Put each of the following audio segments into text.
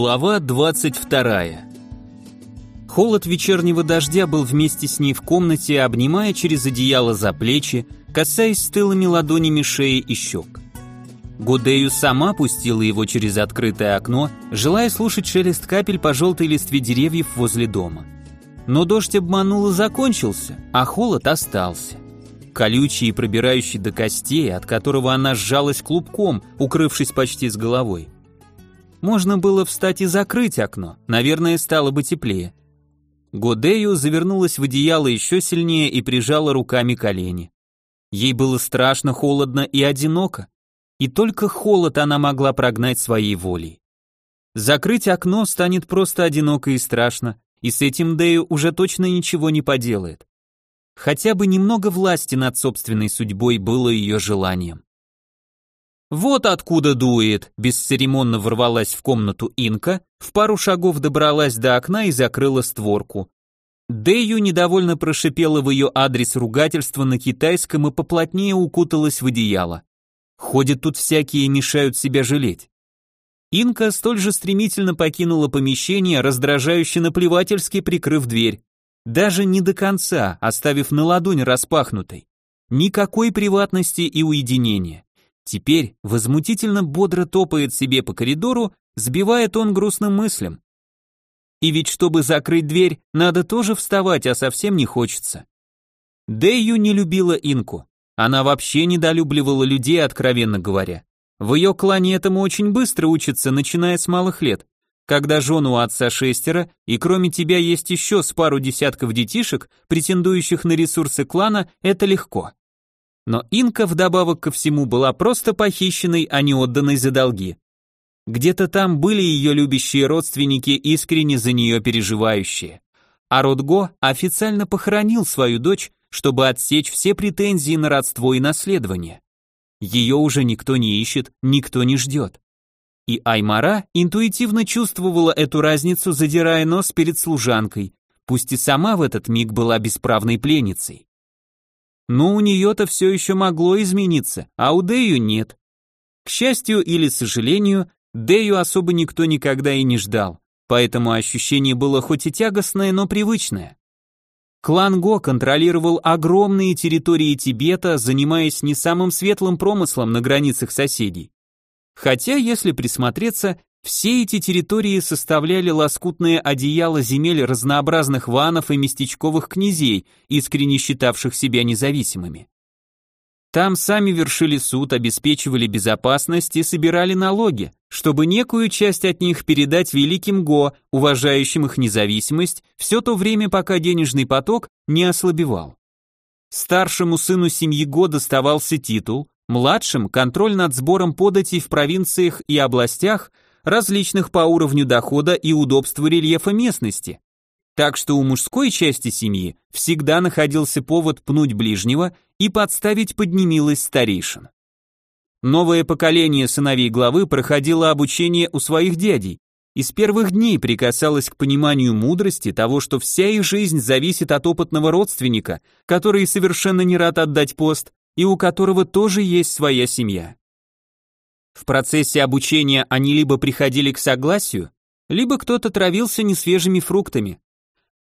Глава 22. Холод вечернего дождя был вместе с ней в комнате, обнимая через одеяло за плечи, касаясь стылыми ладонями шеи и щек. Гудею сама пустила его через открытое окно, желая слушать шелест капель по желтой листве деревьев возле дома. Но дождь обманул и закончился, а холод остался. Колючий и пробирающий до костей, от которого она сжалась клубком, укрывшись почти с головой. Можно было встать и закрыть окно, наверное, стало бы теплее. Годею завернулась в одеяло еще сильнее и прижала руками колени. Ей было страшно, холодно и одиноко, и только холод она могла прогнать своей волей. Закрыть окно станет просто одиноко и страшно, и с этим Дэю уже точно ничего не поделает. Хотя бы немного власти над собственной судьбой было ее желанием. «Вот откуда дует!» – бесцеремонно ворвалась в комнату Инка, в пару шагов добралась до окна и закрыла створку. Дэю недовольно прошипела в ее адрес ругательства на китайском и поплотнее укуталась в одеяло. Ходят тут всякие мешают себя жалеть. Инка столь же стремительно покинула помещение, раздражающе наплевательски прикрыв дверь. Даже не до конца, оставив на ладонь распахнутой. Никакой приватности и уединения. Теперь возмутительно бодро топает себе по коридору, сбивает он грустным мыслям. И ведь чтобы закрыть дверь, надо тоже вставать, а совсем не хочется. Дэйю не любила Инку. Она вообще недолюбливала людей, откровенно говоря. В ее клане этому очень быстро учатся, начиная с малых лет. Когда жену отца шестеро, и кроме тебя есть еще с пару десятков детишек, претендующих на ресурсы клана, это легко. Но Инка вдобавок ко всему была просто похищенной, а не отданной за долги. Где-то там были ее любящие родственники, искренне за нее переживающие. А Родго официально похоронил свою дочь, чтобы отсечь все претензии на родство и наследование. Ее уже никто не ищет, никто не ждет. И Аймара интуитивно чувствовала эту разницу, задирая нос перед служанкой, пусть и сама в этот миг была бесправной пленницей. Но у нее-то все еще могло измениться, а у Дэю нет. К счастью или сожалению, Дэю особо никто никогда и не ждал, поэтому ощущение было хоть и тягостное, но привычное. Клан Го контролировал огромные территории Тибета, занимаясь не самым светлым промыслом на границах соседей. Хотя, если присмотреться, все эти территории составляли лоскутное одеяло земель разнообразных ванов и местечковых князей, искренне считавших себя независимыми. Там сами вершили суд, обеспечивали безопасность и собирали налоги, чтобы некую часть от них передать великим Го, уважающим их независимость, все то время, пока денежный поток не ослабевал. Старшему сыну семьи Го доставался титул, младшим – контроль над сбором податей в провинциях и областях – различных по уровню дохода и удобству рельефа местности. Так что у мужской части семьи всегда находился повод пнуть ближнего и подставить под немилость старейшин. Новое поколение сыновей главы проходило обучение у своих дядей и с первых дней прикасалось к пониманию мудрости того, что вся их жизнь зависит от опытного родственника, который совершенно не рад отдать пост и у которого тоже есть своя семья. В процессе обучения они либо приходили к согласию, либо кто-то травился несвежими фруктами.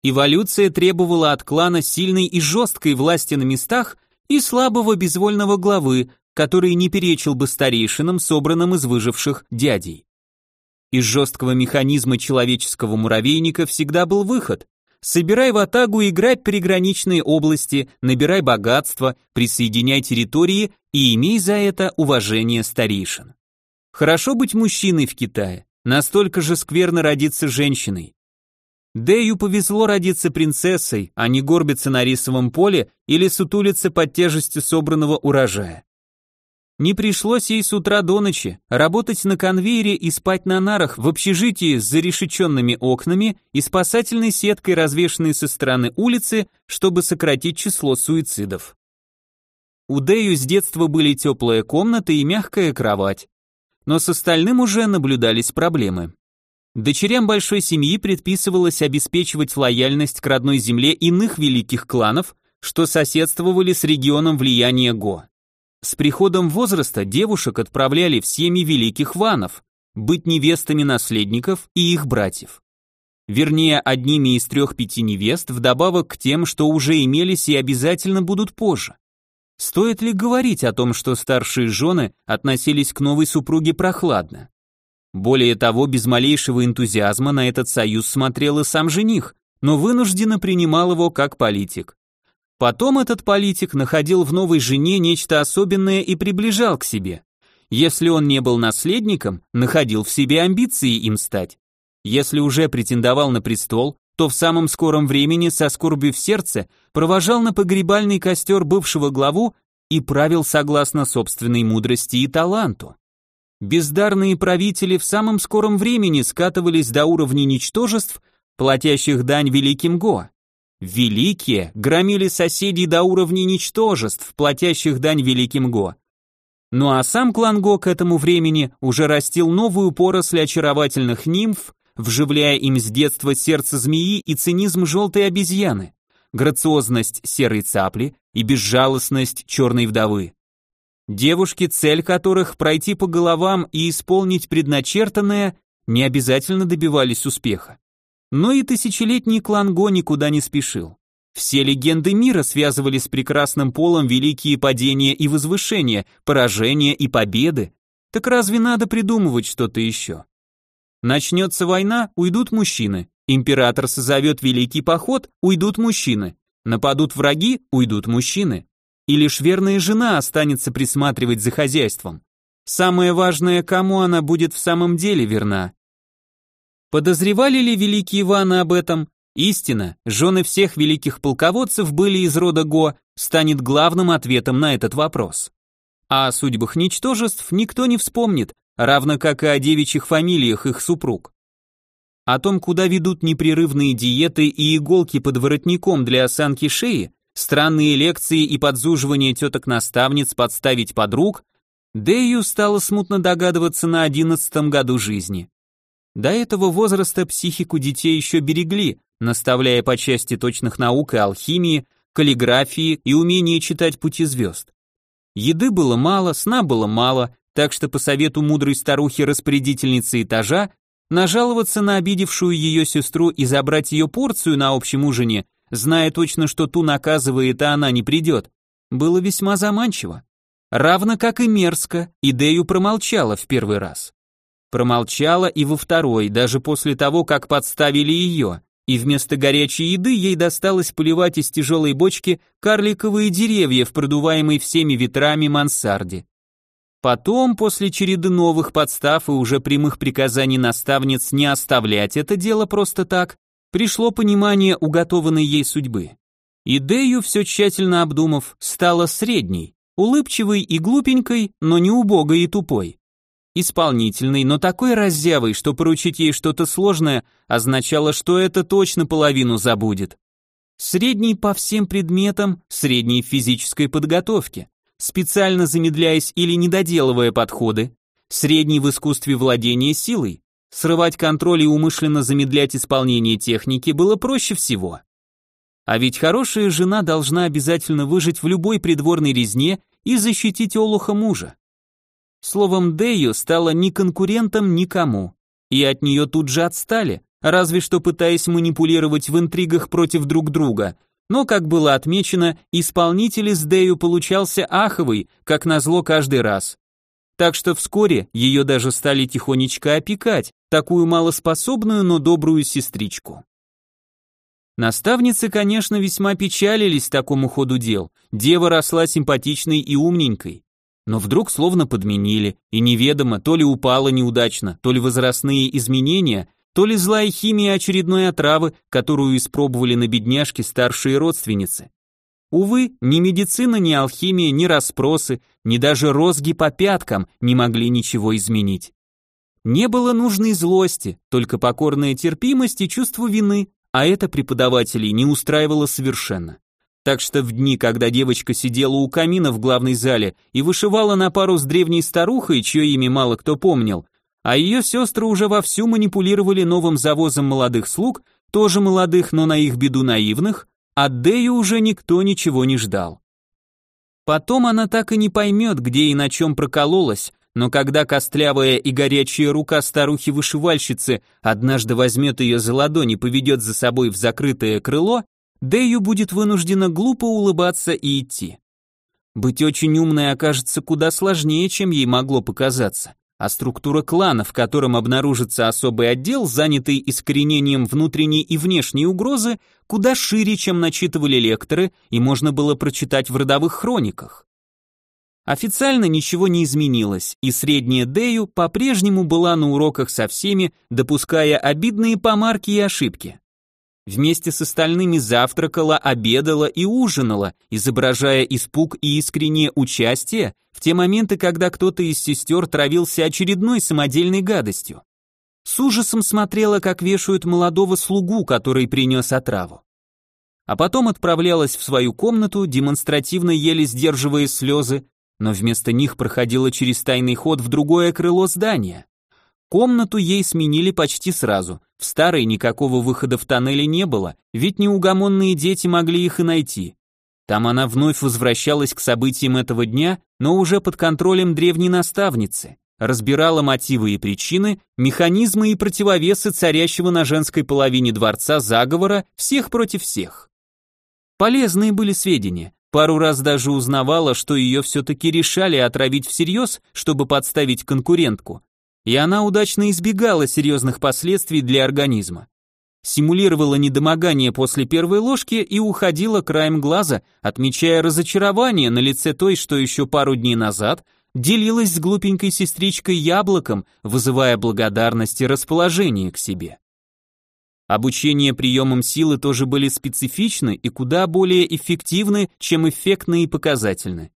Эволюция требовала от клана сильной и жесткой власти на местах и слабого безвольного главы, который не перечил бы старейшинам, собранным из выживших дядей. Из жесткого механизма человеческого муравейника всегда был выход. Собирай в атагу, играй приграничные области, набирай богатство, присоединяй территории и имей за это уважение старейшин. Хорошо быть мужчиной в Китае, настолько же скверно родиться женщиной. Дэю повезло родиться принцессой, а не горбиться на рисовом поле или сутулиться под тяжестью собранного урожая. Не пришлось ей с утра до ночи работать на конвейере и спать на нарах в общежитии с зарешеченными окнами и спасательной сеткой, развешенной со стороны улицы, чтобы сократить число суицидов. У Дэю с детства были теплая комната и мягкая кровать но с остальным уже наблюдались проблемы. Дочерям большой семьи предписывалось обеспечивать лояльность к родной земле иных великих кланов, что соседствовали с регионом влияния Го. С приходом возраста девушек отправляли в семьи великих ванов, быть невестами наследников и их братьев. Вернее, одними из трех-пяти невест, вдобавок к тем, что уже имелись и обязательно будут позже. Стоит ли говорить о том, что старшие жены относились к новой супруге прохладно? Более того, без малейшего энтузиазма на этот союз смотрел и сам жених, но вынужденно принимал его как политик. Потом этот политик находил в новой жене нечто особенное и приближал к себе. Если он не был наследником, находил в себе амбиции им стать. Если уже претендовал на престол, то в самом скором времени со скорбью в сердце провожал на погребальный костер бывшего главу и правил согласно собственной мудрости и таланту. Бездарные правители в самом скором времени скатывались до уровня ничтожеств, платящих дань великим Го. Великие громили соседей до уровня ничтожеств, платящих дань великим Го. Ну а сам клан Го к этому времени уже растил новую поросль очаровательных нимф, вживляя им с детства сердце змеи и цинизм желтой обезьяны, грациозность серой цапли и безжалостность черной вдовы. Девушки, цель которых пройти по головам и исполнить предначертанное, не обязательно добивались успеха. Но и тысячелетний клан Го никуда не спешил. Все легенды мира связывали с прекрасным полом великие падения и возвышения, поражения и победы. Так разве надо придумывать что-то еще? Начнется война, уйдут мужчины. Император созовет великий поход, уйдут мужчины. Нападут враги, уйдут мужчины и лишь верная жена останется присматривать за хозяйством. Самое важное, кому она будет в самом деле верна. Подозревали ли великие Иваны об этом? Истина, жены всех великих полководцев были из рода Го, станет главным ответом на этот вопрос. А о судьбах ничтожеств никто не вспомнит, равно как и о девичьих фамилиях их супруг. О том, куда ведут непрерывные диеты и иголки под воротником для осанки шеи, странные лекции и подзуживание теток-наставниц подставить подруг, Дэю стало смутно догадываться на одиннадцатом году жизни. До этого возраста психику детей еще берегли, наставляя по части точных наук и алхимии, каллиграфии и умения читать пути звезд. Еды было мало, сна было мало, так что по совету мудрой старухи-распорядительницы этажа нажаловаться на обидевшую ее сестру и забрать ее порцию на общем ужине зная точно, что ту наказывает, а она не придет, было весьма заманчиво. Равно как и мерзко, идею промолчала в первый раз. Промолчала и во второй, даже после того, как подставили ее, и вместо горячей еды ей досталось поливать из тяжелой бочки карликовые деревья в продуваемой всеми ветрами мансарде. Потом, после череды новых подстав и уже прямых приказаний наставниц не оставлять это дело просто так, пришло понимание уготованной ей судьбы. Идею, все тщательно обдумав, стала средней, улыбчивой и глупенькой, но не убогой и тупой. Исполнительной, но такой раззявой, что поручить ей что-то сложное означало, что это точно половину забудет. Средней по всем предметам, средней в физической подготовке, специально замедляясь или недоделывая подходы, средней в искусстве владения силой, Срывать контроль и умышленно замедлять исполнение техники было проще всего. А ведь хорошая жена должна обязательно выжить в любой придворной резне и защитить олуха мужа. Словом, Дэйо стала ни конкурентом никому, и от нее тут же отстали, разве что пытаясь манипулировать в интригах против друг друга, но, как было отмечено, исполнитель из Дэю получался аховый, как назло каждый раз. Так что вскоре ее даже стали тихонечко опекать, такую малоспособную, но добрую сестричку. Наставницы, конечно, весьма печалились такому ходу дел. Дева росла симпатичной и умненькой. Но вдруг словно подменили, и неведомо, то ли упала неудачно, то ли возрастные изменения, то ли злая химия очередной отравы, которую испробовали на бедняжке старшие родственницы. Увы, ни медицина, ни алхимия, ни расспросы, ни даже розги по пяткам не могли ничего изменить. Не было нужной злости, только покорная терпимость и чувство вины, а это преподавателей не устраивало совершенно. Так что в дни, когда девочка сидела у камина в главной зале и вышивала на пару с древней старухой, чье имя мало кто помнил, а ее сестры уже вовсю манипулировали новым завозом молодых слуг, тоже молодых, но на их беду наивных, от Дэю уже никто ничего не ждал. Потом она так и не поймет, где и на чем прокололась, но когда костлявая и горячая рука старухи-вышивальщицы однажды возьмет ее за ладонь и поведет за собой в закрытое крыло, Дэю будет вынуждена глупо улыбаться и идти. Быть очень умной окажется куда сложнее, чем ей могло показаться, а структура клана, в котором обнаружится особый отдел, занятый искоренением внутренней и внешней угрозы, куда шире, чем начитывали лекторы и можно было прочитать в родовых хрониках. Официально ничего не изменилось, и средняя Дею по-прежнему была на уроках со всеми, допуская обидные помарки и ошибки. Вместе с остальными завтракала, обедала и ужинала, изображая испуг и искреннее участие в те моменты, когда кто-то из сестер травился очередной самодельной гадостью. С ужасом смотрела, как вешают молодого слугу, который принес отраву. А потом отправлялась в свою комнату, демонстративно еле сдерживая слезы, но вместо них проходила через тайный ход в другое крыло здания. Комнату ей сменили почти сразу. В старой никакого выхода в тоннеле не было, ведь неугомонные дети могли их и найти. Там она вновь возвращалась к событиям этого дня, но уже под контролем древней наставницы, разбирала мотивы и причины, механизмы и противовесы царящего на женской половине дворца заговора всех против всех. Полезные были сведения, Пару раз даже узнавала, что ее все-таки решали отравить всерьез, чтобы подставить конкурентку, и она удачно избегала серьезных последствий для организма. Симулировала недомогание после первой ложки и уходила краем глаза, отмечая разочарование на лице той, что еще пару дней назад делилась с глупенькой сестричкой яблоком, вызывая благодарность и расположение к себе. Обучение приемам силы тоже были специфичны и куда более эффективны, чем эффектны и показательны.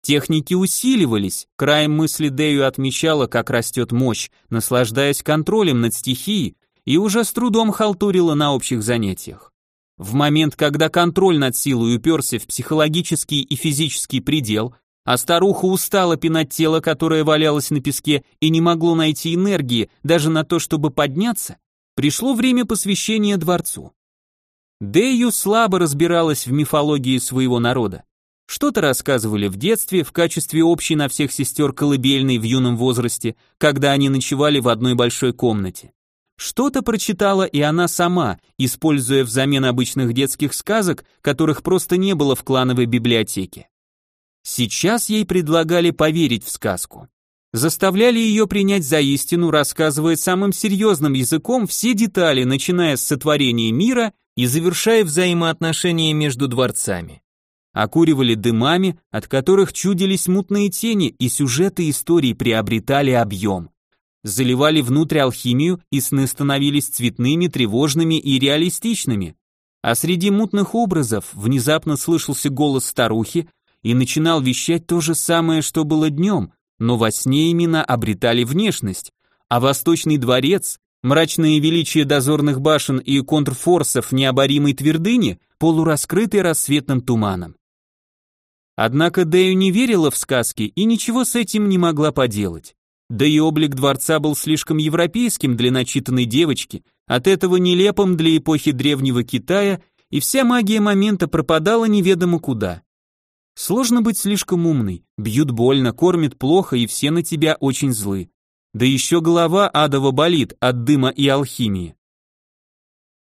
Техники усиливались, краем мысли Дэю отмечала, как растет мощь, наслаждаясь контролем над стихией, и уже с трудом халтурила на общих занятиях. В момент, когда контроль над силой уперся в психологический и физический предел, а старуха устала пинать тело, которое валялось на песке и не могло найти энергии даже на то, чтобы подняться, Пришло время посвящения дворцу. Дэю слабо разбиралась в мифологии своего народа. Что-то рассказывали в детстве в качестве общей на всех сестер колыбельной в юном возрасте, когда они ночевали в одной большой комнате. Что-то прочитала и она сама, используя взамен обычных детских сказок, которых просто не было в клановой библиотеке. Сейчас ей предлагали поверить в сказку заставляли ее принять за истину, рассказывая самым серьезным языком все детали, начиная с сотворения мира и завершая взаимоотношения между дворцами. Окуривали дымами, от которых чудились мутные тени, и сюжеты истории приобретали объем. Заливали внутрь алхимию, и сны становились цветными, тревожными и реалистичными. А среди мутных образов внезапно слышался голос старухи и начинал вещать то же самое, что было днем, но во сне именно обретали внешность, а Восточный дворец, мрачное величие дозорных башен и контрфорсов необоримой твердыни, полураскрытый рассветным туманом. Однако Дэю не верила в сказки и ничего с этим не могла поделать. Да и облик дворца был слишком европейским для начитанной девочки, от этого нелепым для эпохи древнего Китая, и вся магия момента пропадала неведомо куда. Сложно быть слишком умной, бьют больно, кормят плохо и все на тебя очень злы. Да еще голова адово болит от дыма и алхимии.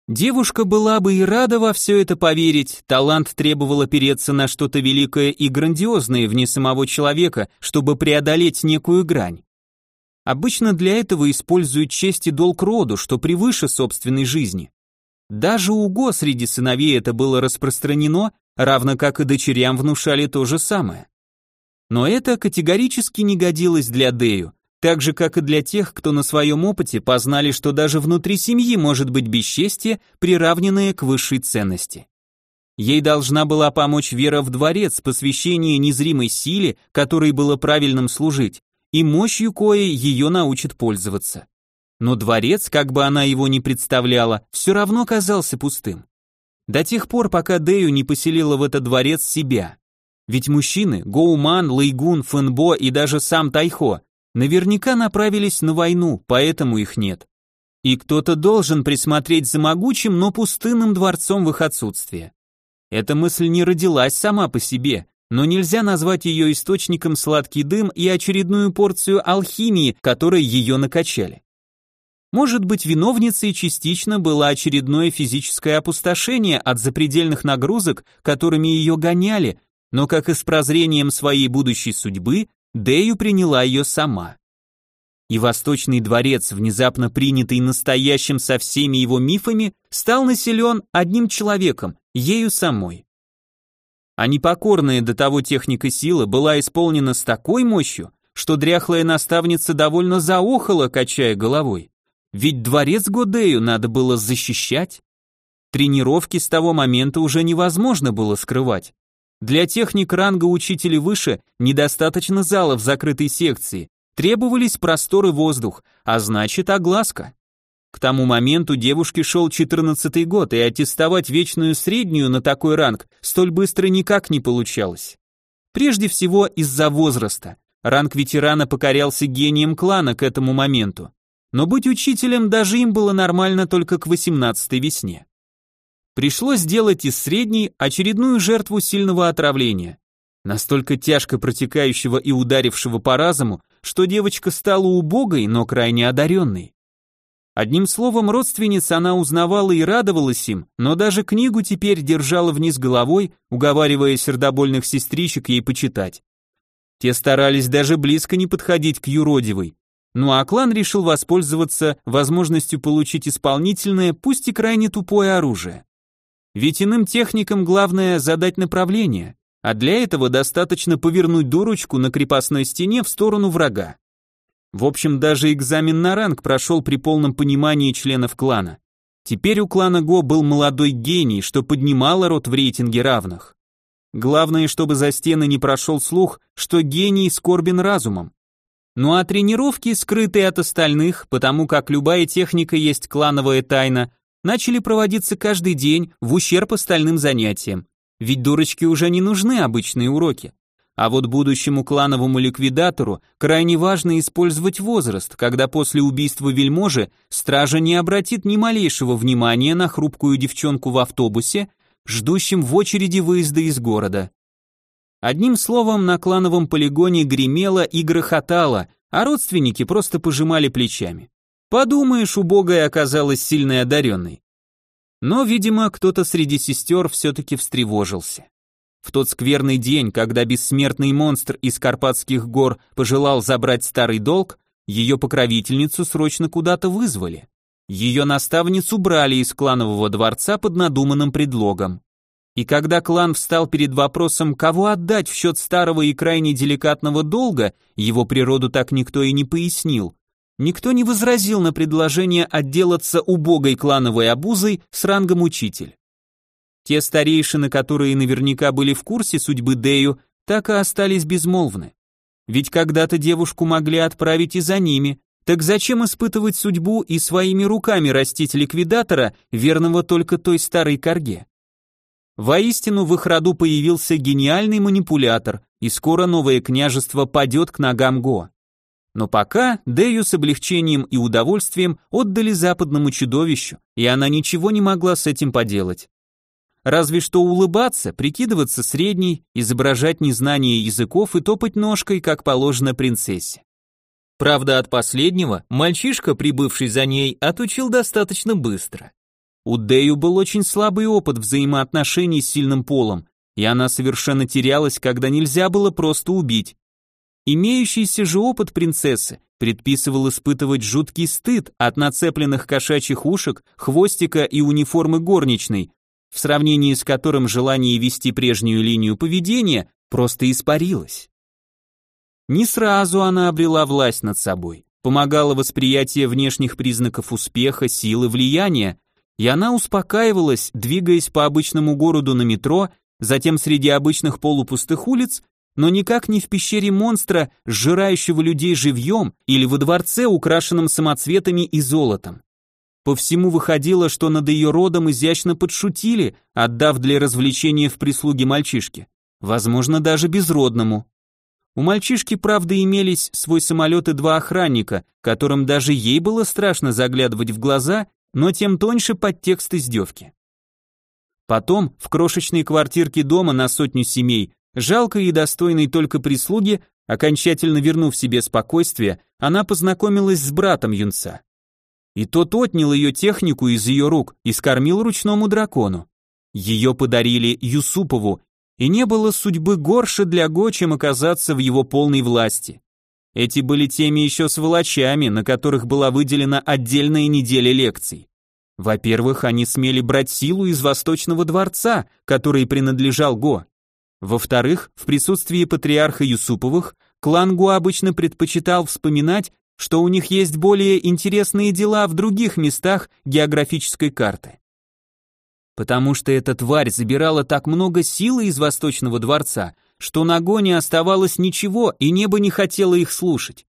Девушка была бы и рада во все это поверить, талант требовал опереться на что-то великое и грандиозное вне самого человека, чтобы преодолеть некую грань. Обычно для этого используют честь и долг роду, что превыше собственной жизни. Даже у Го среди сыновей это было распространено, равно как и дочерям внушали то же самое. Но это категорически не годилось для Дею, так же, как и для тех, кто на своем опыте познали, что даже внутри семьи может быть бесчестие, приравненное к высшей ценности. Ей должна была помочь вера в дворец, посвящение незримой силе, которой было правильным служить, и мощью кое ее научит пользоваться. Но дворец, как бы она его ни представляла, все равно казался пустым. До тех пор, пока Дэю не поселила в этот дворец себя. Ведь мужчины, Гоуман, Лейгун, Фэнбо и даже сам Тайхо, наверняка направились на войну, поэтому их нет. И кто-то должен присмотреть за могучим, но пустынным дворцом в их отсутствие. Эта мысль не родилась сама по себе, но нельзя назвать ее источником сладкий дым и очередную порцию алхимии, которой ее накачали. Может быть, виновницей частично было очередное физическое опустошение от запредельных нагрузок, которыми ее гоняли, но как и с прозрением своей будущей судьбы, Дею приняла ее сама. И Восточный дворец, внезапно принятый настоящим со всеми его мифами, стал населен одним человеком, ею самой. А непокорная до того техника силы была исполнена с такой мощью, что дряхлая наставница довольно заохала, качая головой. Ведь дворец Годею надо было защищать. Тренировки с того момента уже невозможно было скрывать. Для техник ранга учителя выше недостаточно зала в закрытой секции, требовались простор и воздух, а значит огласка. К тому моменту девушке шел 14 год, и аттестовать вечную среднюю на такой ранг столь быстро никак не получалось. Прежде всего из-за возраста. Ранг ветерана покорялся гением клана к этому моменту но быть учителем даже им было нормально только к 18-й весне. Пришлось сделать из средней очередную жертву сильного отравления, настолько тяжко протекающего и ударившего по разуму, что девочка стала убогой, но крайне одаренной. Одним словом, родственниц она узнавала и радовалась им, но даже книгу теперь держала вниз головой, уговаривая сердобольных сестричек ей почитать. Те старались даже близко не подходить к юродивой, ну а клан решил воспользоваться возможностью получить исполнительное, пусть и крайне тупое оружие. Ведь иным техникам главное задать направление, а для этого достаточно повернуть дурочку на крепостной стене в сторону врага. В общем, даже экзамен на ранг прошел при полном понимании членов клана. Теперь у клана Го был молодой гений, что поднимало рот в рейтинге равных. Главное, чтобы за стены не прошел слух, что гений скорбен разумом. Ну а тренировки, скрытые от остальных, потому как любая техника есть клановая тайна, начали проводиться каждый день в ущерб остальным занятиям. Ведь дурочки уже не нужны обычные уроки. А вот будущему клановому ликвидатору крайне важно использовать возраст, когда после убийства вельможи стража не обратит ни малейшего внимания на хрупкую девчонку в автобусе, ждущем в очереди выезда из города. Одним словом, на клановом полигоне гремело и грохотало, а родственники просто пожимали плечами. Подумаешь, убогая оказалась сильной одаренной. Но, видимо, кто-то среди сестер все-таки встревожился. В тот скверный день, когда бессмертный монстр из Карпатских гор пожелал забрать старый долг, ее покровительницу срочно куда-то вызвали. Ее наставницу брали из кланового дворца под надуманным предлогом. И когда клан встал перед вопросом, кого отдать в счет старого и крайне деликатного долга, его природу так никто и не пояснил. Никто не возразил на предложение отделаться убогой клановой обузой с рангом учитель. Те старейшины, которые наверняка были в курсе судьбы Дею, так и остались безмолвны. Ведь когда-то девушку могли отправить и за ними, так зачем испытывать судьбу и своими руками растить ликвидатора, верного только той старой корге? Воистину в их роду появился гениальный манипулятор, и скоро новое княжество падет к ногам Го. Но пока Дэю с облегчением и удовольствием отдали западному чудовищу, и она ничего не могла с этим поделать. Разве что улыбаться, прикидываться средней, изображать незнание языков и топать ножкой, как положено принцессе. Правда, от последнего мальчишка, прибывший за ней, отучил достаточно быстро. У Дэю был очень слабый опыт взаимоотношений с сильным полом, и она совершенно терялась, когда нельзя было просто убить. Имеющийся же опыт принцессы предписывал испытывать жуткий стыд от нацепленных кошачьих ушек, хвостика и униформы горничной, в сравнении с которым желание вести прежнюю линию поведения просто испарилось. Не сразу она обрела власть над собой, помогало восприятие внешних признаков успеха, силы, влияния, и она успокаивалась, двигаясь по обычному городу на метро, затем среди обычных полупустых улиц, но никак не в пещере монстра, сжирающего людей живьем, или во дворце, украшенном самоцветами и золотом. По всему выходило, что над ее родом изящно подшутили, отдав для развлечения в прислуге мальчишке, возможно, даже безродному. У мальчишки, правда, имелись свой самолет и два охранника, которым даже ей было страшно заглядывать в глаза но тем тоньше подтекст издевки. Потом в крошечной квартирке дома на сотню семей Жалкой и достойной только прислуги, окончательно вернув себе спокойствие, она познакомилась с братом юнца. И тот отнял ее технику из ее рук и скормил ручному дракону. Ее подарили Юсупову, и не было судьбы горше для Го, чем оказаться в его полной власти. Эти были теми еще сволочами, на которых была выделена отдельная неделя лекций. Во-первых, они смели брать силу из Восточного дворца, который принадлежал Го. Во-вторых, в присутствии патриарха Юсуповых клан Го обычно предпочитал вспоминать, что у них есть более интересные дела в других местах географической карты. Потому что эта тварь забирала так много силы из Восточного дворца, что на Го не оставалось ничего, и небо не хотело их слушать.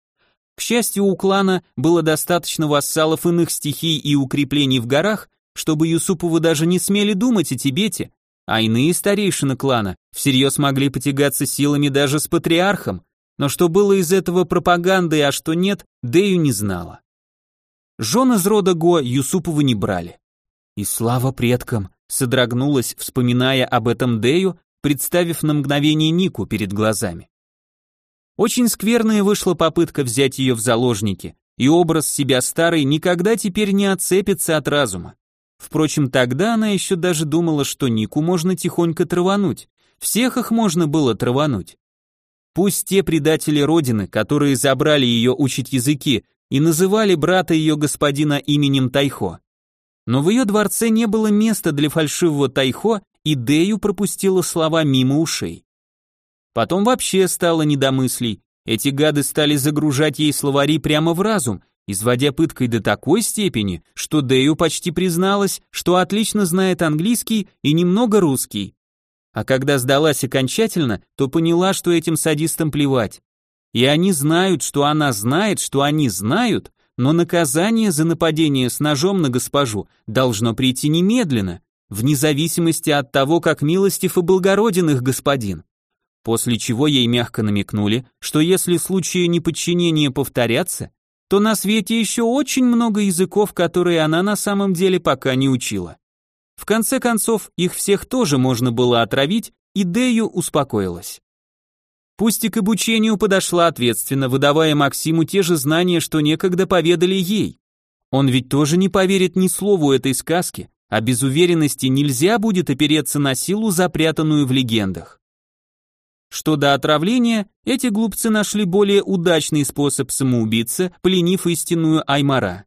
К счастью, у клана было достаточно вассалов иных стихий и укреплений в горах, чтобы Юсуповы даже не смели думать о Тибете, а иные старейшины клана всерьез могли потягаться силами даже с патриархом, но что было из этого пропагандой, а что нет, Дэю не знала. Жен из рода Го Юсуповы не брали. И слава предкам, содрогнулась, вспоминая об этом Дэю, представив на мгновение Нику перед глазами. Очень скверная вышла попытка взять ее в заложники, и образ себя старой никогда теперь не отцепится от разума. Впрочем, тогда она еще даже думала, что Нику можно тихонько травануть. Всех их можно было травануть. Пусть те предатели Родины, которые забрали ее учить языки и называли брата ее господина именем Тайхо. Но в ее дворце не было места для фальшивого Тайхо, и Дэю пропустила слова мимо ушей. Потом вообще стало недомыслий. Эти гады стали загружать ей словари прямо в разум, изводя пыткой до такой степени, что Дэю почти призналась, что отлично знает английский и немного русский. А когда сдалась окончательно, то поняла, что этим садистам плевать. И они знают, что она знает, что они знают, но наказание за нападение с ножом на госпожу должно прийти немедленно, вне зависимости от того, как милостив и благороден их господин. После чего ей мягко намекнули, что если случаи неподчинения повторятся, то на свете еще очень много языков, которые она на самом деле пока не учила. В конце концов, их всех тоже можно было отравить, и Дэю успокоилась. Пусть и к обучению подошла ответственно, выдавая Максиму те же знания, что некогда поведали ей. Он ведь тоже не поверит ни слову этой сказки, а без уверенности нельзя будет опереться на силу, запрятанную в легендах. Что до отравления, эти глупцы нашли более удачный способ самоубиться, пленив истинную Аймара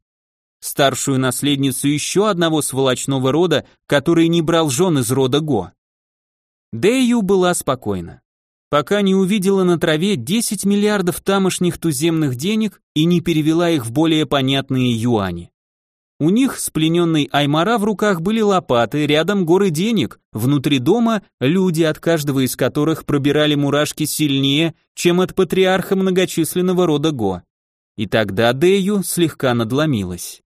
старшую наследницу еще одного сволочного рода, который не брал жен из рода Го. Дэю была спокойна. Пока не увидела на траве 10 миллиардов тамошних туземных денег и не перевела их в более понятные юани. У них с плененной Аймара в руках были лопаты, рядом горы денег, внутри дома люди, от каждого из которых пробирали мурашки сильнее, чем от патриарха многочисленного рода Го. И тогда Дэю слегка надломилась.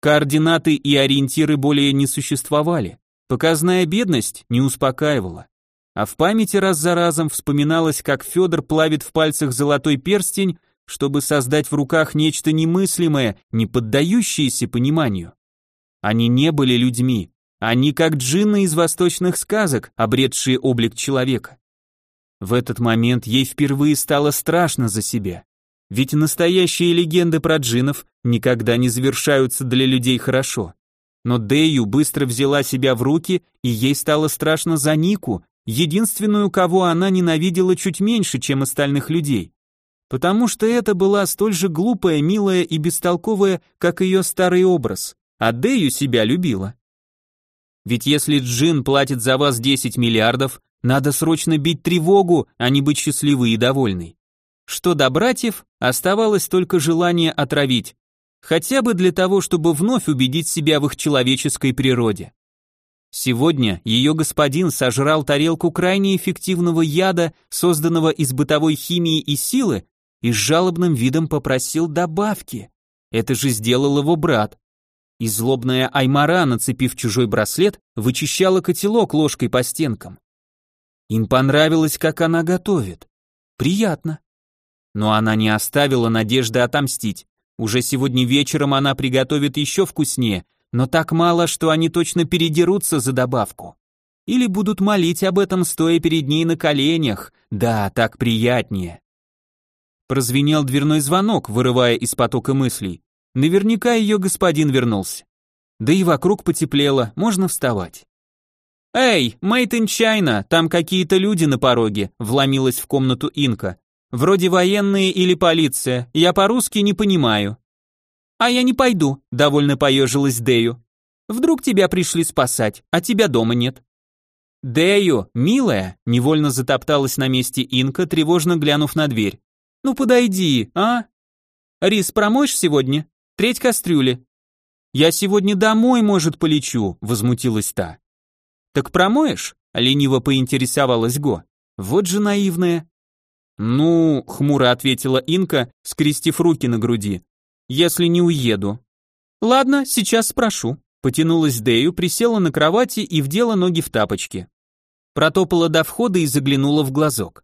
Координаты и ориентиры более не существовали. Показная бедность не успокаивала. А в памяти раз за разом вспоминалось, как Федор плавит в пальцах золотой перстень, чтобы создать в руках нечто немыслимое, не поддающееся пониманию. Они не были людьми, они как джинны из восточных сказок, обретшие облик человека. В этот момент ей впервые стало страшно за себя. Ведь настоящие легенды про джинов никогда не завершаются для людей хорошо. Но Дэю быстро взяла себя в руки, и ей стало страшно за Нику, единственную, кого она ненавидела чуть меньше, чем остальных людей. Потому что это была столь же глупая, милая и бестолковая, как ее старый образ, а Дэю себя любила. Ведь если Джин платит за вас 10 миллиардов, надо срочно бить тревогу, а не быть счастливой и довольной. Что до братьев, оставалось только желание отравить, хотя бы для того, чтобы вновь убедить себя в их человеческой природе. Сегодня ее господин сожрал тарелку крайне эффективного яда, созданного из бытовой химии и силы, и с жалобным видом попросил добавки. Это же сделал его брат. И злобная Аймара, нацепив чужой браслет, вычищала котелок ложкой по стенкам. Им понравилось, как она готовит. Приятно. Но она не оставила надежды отомстить. Уже сегодня вечером она приготовит еще вкуснее, но так мало, что они точно передерутся за добавку. Или будут молить об этом, стоя перед ней на коленях. Да, так приятнее. Прозвенел дверной звонок, вырывая из потока мыслей. Наверняка ее господин вернулся. Да и вокруг потеплело, можно вставать. «Эй, Made in там какие-то люди на пороге», вломилась в комнату Инка. «Вроде военные или полиция, я по-русски не понимаю». «А я не пойду», довольно поежилась Дэю. «Вдруг тебя пришли спасать, а тебя дома нет». «Дэю, милая», невольно затопталась на месте Инка, тревожно глянув на дверь. «Ну подойди, а?» «Рис промоешь сегодня? Треть кастрюли». «Я сегодня домой, может, полечу», возмутилась та. «Так промоешь?» — лениво поинтересовалась Го. «Вот же наивная». «Ну», — хмуро ответила Инка, скрестив руки на груди, «если не уеду». «Ладно, сейчас спрошу». Потянулась Дэю, присела на кровати и вдела ноги в тапочки. Протопала до входа и заглянула в глазок.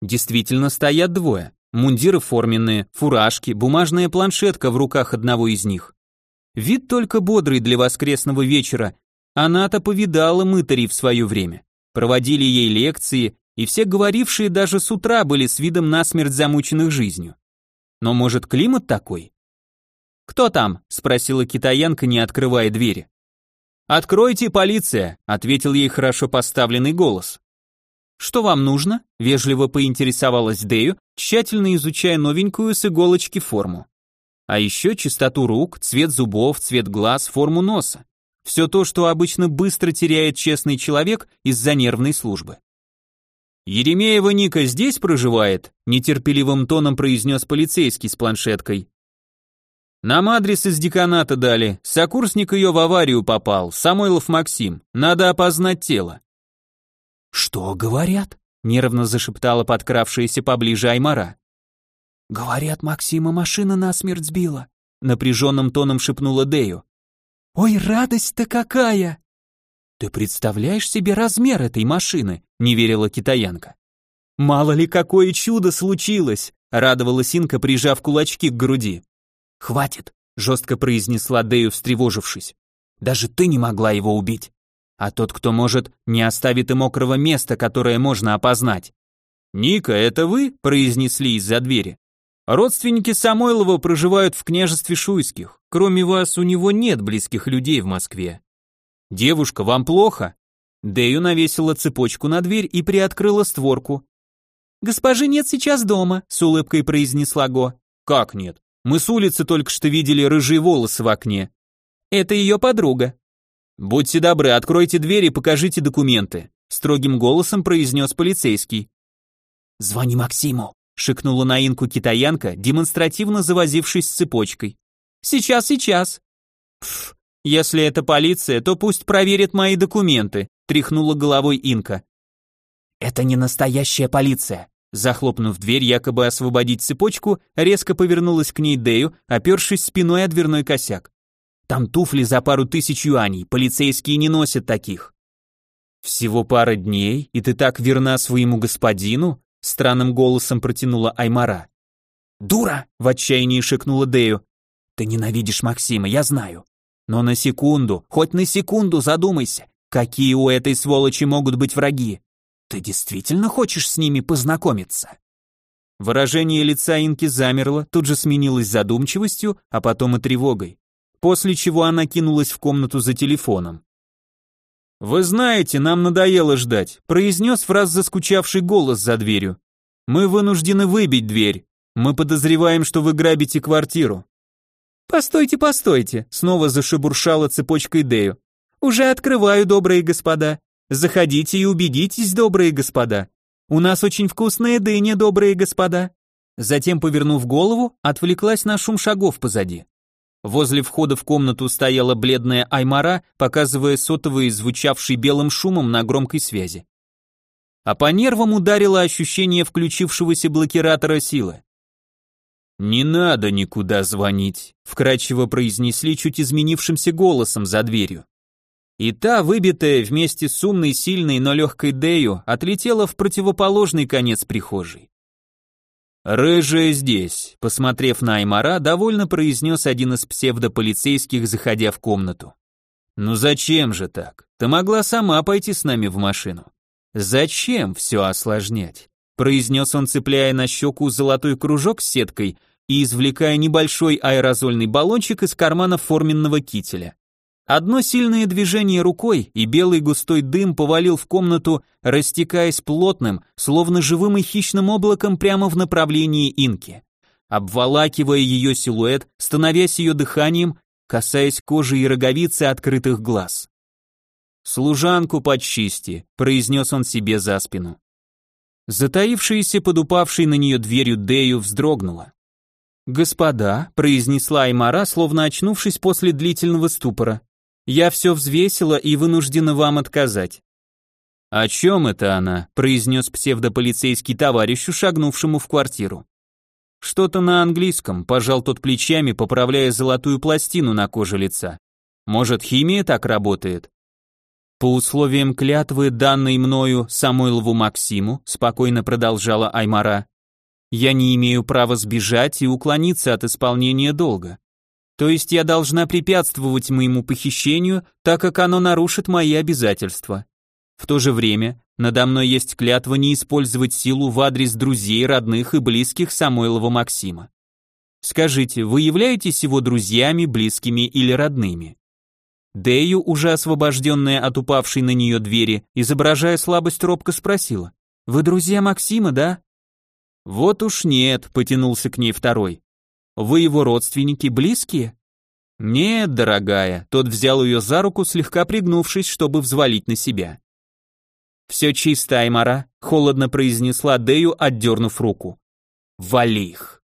Действительно стоят двое. Мундиры форменные, фуражки, бумажная планшетка в руках одного из них. Вид только бодрый для воскресного вечера, она-то повидала мытарей в свое время. Проводили ей лекции, и все говорившие даже с утра были с видом насмерть замученных жизнью. Но может климат такой? «Кто там?» – спросила китаянка, не открывая двери. «Откройте, полиция!» – ответил ей хорошо поставленный голос. «Что вам нужно?» – вежливо поинтересовалась Дэю, тщательно изучая новенькую с иголочки форму. А еще чистоту рук, цвет зубов, цвет глаз, форму носа. Все то, что обычно быстро теряет честный человек из-за нервной службы. «Еремеева Ника здесь проживает?» – нетерпеливым тоном произнес полицейский с планшеткой. «Нам адрес из деканата дали. Сокурсник ее в аварию попал. Самойлов Максим. Надо опознать тело». «Что говорят?» – нервно зашептала подкравшаяся поближе Аймара. «Говорят, Максима машина насмерть сбила», – напряженным тоном шепнула Дею. Ой, радость-то какая! Ты представляешь себе размер этой машины? Не верила китаянка. Мало ли какое чудо случилось, радовалась Инка, прижав кулачки к груди. Хватит, жестко произнесла Дэю, встревожившись. Даже ты не могла его убить. А тот, кто может, не оставит и мокрого места, которое можно опознать. «Ника, это вы?» – произнесли из-за двери. Родственники Самойлова проживают в княжестве Шуйских. Кроме вас, у него нет близких людей в Москве. Девушка, вам плохо? Дэю навесила цепочку на дверь и приоткрыла створку. Госпожи нет сейчас дома, с улыбкой произнесла Го. Как нет? Мы с улицы только что видели рыжие волосы в окне. Это ее подруга. Будьте добры, откройте дверь и покажите документы, строгим голосом произнес полицейский. Звони Максиму, шикнула на инку китаянка, демонстративно завозившись с цепочкой. Сейчас, сейчас. Пф, если это полиция, то пусть проверит мои документы, тряхнула головой инка. Это не настоящая полиция. Захлопнув дверь, якобы освободить цепочку, резко повернулась к ней Дэю, опершись спиной о дверной косяк. Там туфли за пару тысяч юаней, полицейские не носят таких. Всего пара дней, и ты так верна своему господину? Странным голосом протянула Аймара. «Дура!» — в отчаянии шикнула Дею. «Ты ненавидишь Максима, я знаю. Но на секунду, хоть на секунду задумайся, какие у этой сволочи могут быть враги. Ты действительно хочешь с ними познакомиться?» Выражение лица Инки замерло, тут же сменилось задумчивостью, а потом и тревогой. После чего она кинулась в комнату за телефоном. «Вы знаете, нам надоело ждать», произнес фраз заскучавший голос за дверью. «Мы вынуждены выбить дверь. Мы подозреваем, что вы грабите квартиру». «Постойте, постойте», снова зашебуршала цепочкой Дею. «Уже открываю, добрые господа. Заходите и убедитесь, добрые господа. У нас очень вкусная дыня, добрые господа». Затем, повернув голову, отвлеклась на шум шагов позади. Возле входа в комнату стояла бледная Аймара, показывая сотовый, звучавший белым шумом на громкой связи. А по нервам ударило ощущение включившегося блокиратора силы. «Не надо никуда звонить», — вкрадчиво произнесли чуть изменившимся голосом за дверью. И та, выбитая вместе с умной, сильной, но легкой Дею, отлетела в противоположный конец прихожей. «Рыжая здесь», — посмотрев на Аймара, довольно произнес один из псевдополицейских, заходя в комнату. «Ну зачем же так? Ты могла сама пойти с нами в машину». «Зачем все осложнять?» произнес он, цепляя на щеку золотой кружок с сеткой и извлекая небольшой аэрозольный баллончик из кармана форменного кителя. Одно сильное движение рукой, и белый густой дым повалил в комнату, растекаясь плотным, словно живым и хищным облаком прямо в направлении инки, обволакивая ее силуэт, становясь ее дыханием, касаясь кожи и роговицы открытых глаз. «Служанку почисти», — произнес он себе за спину. Затаившаяся под упавшей на нее дверью Дею вздрогнула. «Господа», — произнесла Аймара, словно очнувшись после длительного ступора, «я все взвесила и вынуждена вам отказать». «О чем это она?» — произнес псевдополицейский товарищу, шагнувшему в квартиру. «Что-то на английском», — пожал тот плечами, поправляя золотую пластину на коже лица. «Может, химия так работает?» По условиям клятвы, данной мною Самойлову Максиму, спокойно продолжала Аймара, я не имею права сбежать и уклониться от исполнения долга. То есть я должна препятствовать моему похищению, так как оно нарушит мои обязательства. В то же время, надо мной есть клятва не использовать силу в адрес друзей, родных и близких Самойлова Максима. Скажите, вы являетесь его друзьями, близкими или родными? Дэю, уже освобожденная от упавшей на нее двери, изображая слабость, робко спросила. «Вы друзья Максима, да?» «Вот уж нет», — потянулся к ней второй. «Вы его родственники, близкие?» «Нет, дорогая», — тот взял ее за руку, слегка пригнувшись, чтобы взвалить на себя. «Все чисто, Аймара», — холодно произнесла Дэю, отдернув руку. «Вали их».